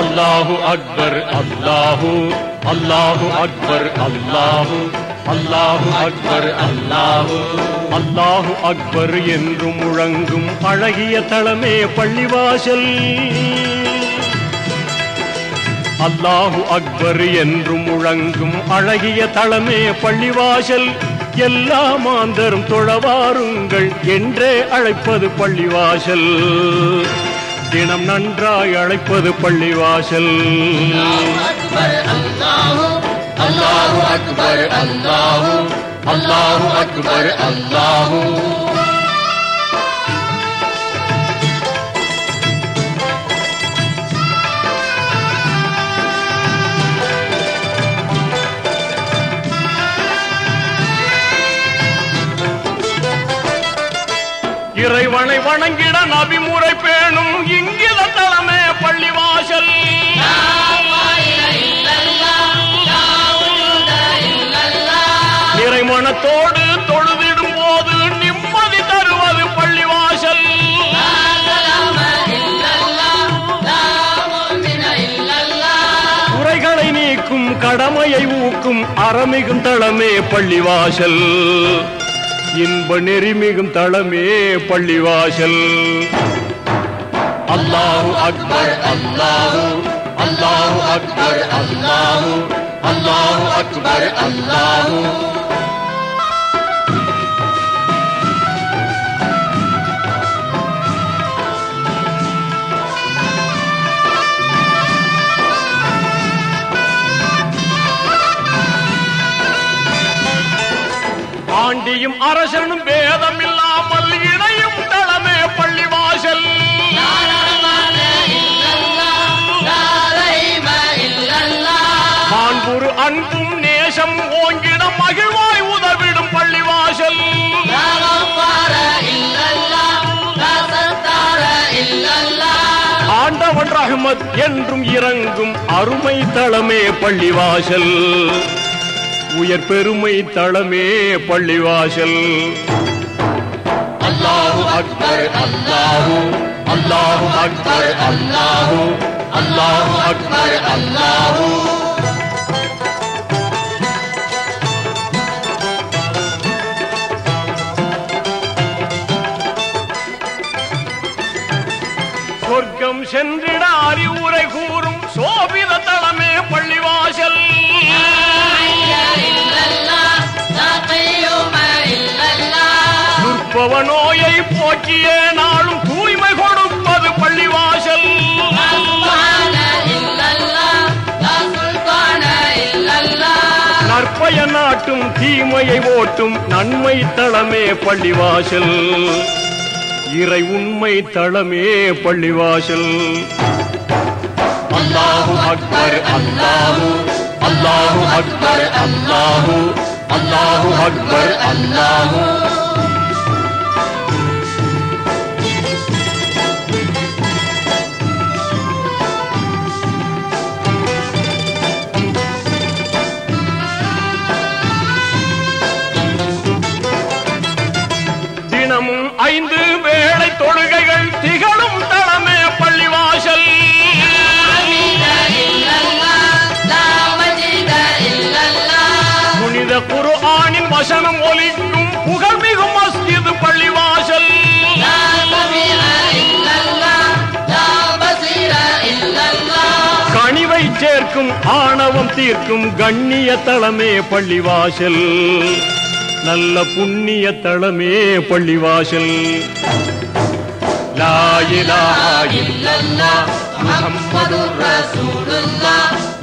அல்லாஹு அக்பர் அல்லாஹு அல்லாஹு அக்பர் அல்லாஹு அல்லாஹு அக்பர் அல்லாஹு அல்லாஹு அக்பர் என்று முழங்கும் அழகிய தளமே பள்ளிவாசல். அல்லாஹு அக்பர் என்று முழங்கும் அழகிய தளமே பள்ளிவாசல். எல்லா மாந்தரும் தொழவாருங்கள் என்றே அழைப்பது பள்ளிவாசல். தினம் நன்றாய் அழைப்பது பள்ளிவாசல். அல்லாஹு அக்பர் அல்லாஹு அல்லாஹு அக்பர் அல்லாஹு இறைவனை வணங்கிட நபிமுறை பேணும் பள்ளி வாசல் பள்ளிவாசல். இறைமனத்தோடு தொழுதிடும் போது நிம்மதி தருவது பள்ளி வாசல் குறைகளை நீக்கும் கடமையை ஊக்கும் அறமிகும் தளமே பள்ளி வாசல் இன்ப நெறிமிகும் தளமே பள்ளிவாசல். அல்லாஹு அக்பர் அல்லாஹு அல்லாஹு அக்பர் அல்லாஹு அல்லாஹு அக்பர் அல்லாஹு ஆண்டியும் அரசனும் பேதம் ரஹ்மத் என்றும் இறங்கும் அருமை தளமே பள்ளிவாசல். உயர் பெருமை தளமே பள்ளிவாசல். அல்லாஹு அக்பர் அல்லாஹு அல்லாஹு அக்பர் அல்லாஹு அல்லாஹு அக்பர் அல்லாஹு. சொர்க்கம் சென்றிட அறிவுரை கூறும் சோபித தளமே பள்ளிவாசல். துர்ப்பவ நோயை போக்கிய நாளும் தூய்மை கொடுப்பது பள்ளிவாசல். நற்பய நாட்டும் தீமையை ஓட்டும் நன்மை தளமே பள்ளிவாசல். இறை உண்மை தளமே பள்ளிவாசல். அல்லாஹு அக்பர் அல்லாஹு அல்லாஹு அக்பர் அல்லாஹு அல்லாஹு அக்பர் அல்லாஹு தினமும் ஐந்து வேளை தொழுகைகள் திகழும் குர்ஆனின் வசனம் ஒலிக்கும் புகழ்மிகு மஸ்ஜித் பள்ளிவாசல். கனிவை சேர்க்கும் ஆணவம் தீர்க்கும் கண்ணிய தளமே பள்ளிவாசல். நல்ல புண்ணிய தளமே பள்ளிவாசல். லா